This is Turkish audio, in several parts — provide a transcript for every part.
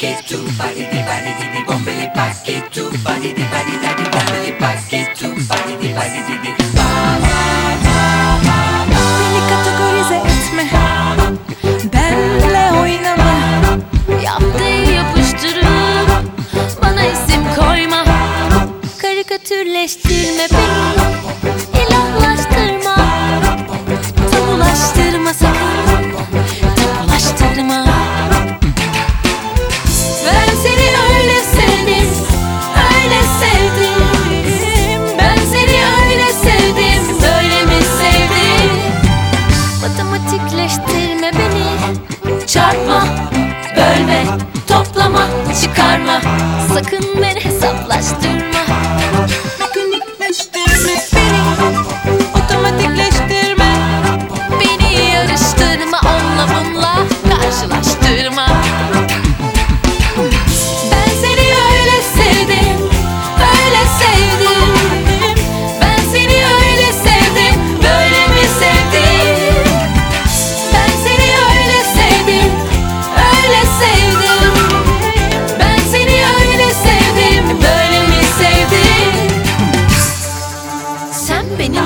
basket body body body body body body. Beni kategorize etme Benle oynama Yaptığı yapıştırıp bana isim koyma. Karikatürleştirme beni. İlahlaştırma Matematikleştirme beni. Çarpma, bölme, toplama, çıkarma. Sakın beni hesaplaştırma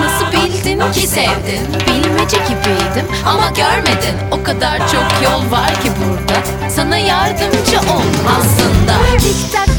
nasıl bildin ki sevdin? Bilmece gibiydim ama görmedin. O kadar çok yol var ki burada. Sana yardımcı oldum aslında. Tik tak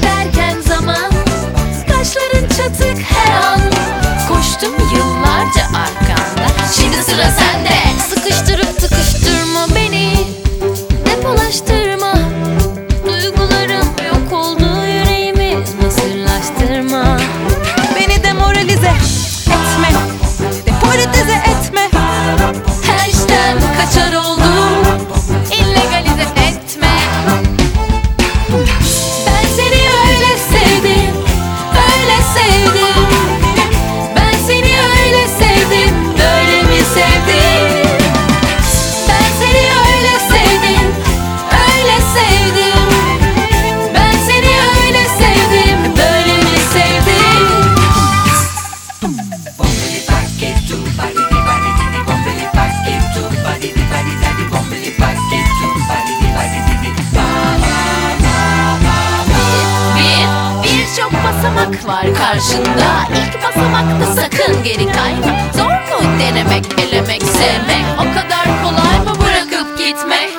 basamak var karşında. İlk basamakta sakın geri kayma. Zor mu denemek, elemek, sevmek? O kadar kolay mı bırakıp gitmek